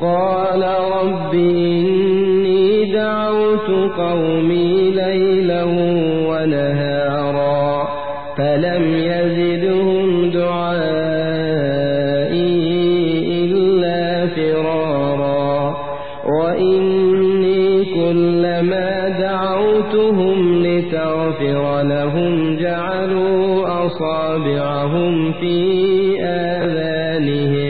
قال رب إني دعوت قومي ليلا ونهارا فلم يزدهم دعائي إلا فرارا وإني كلما دعوتهم لتغفر لهم جعلوا أصابعهم في آذانهم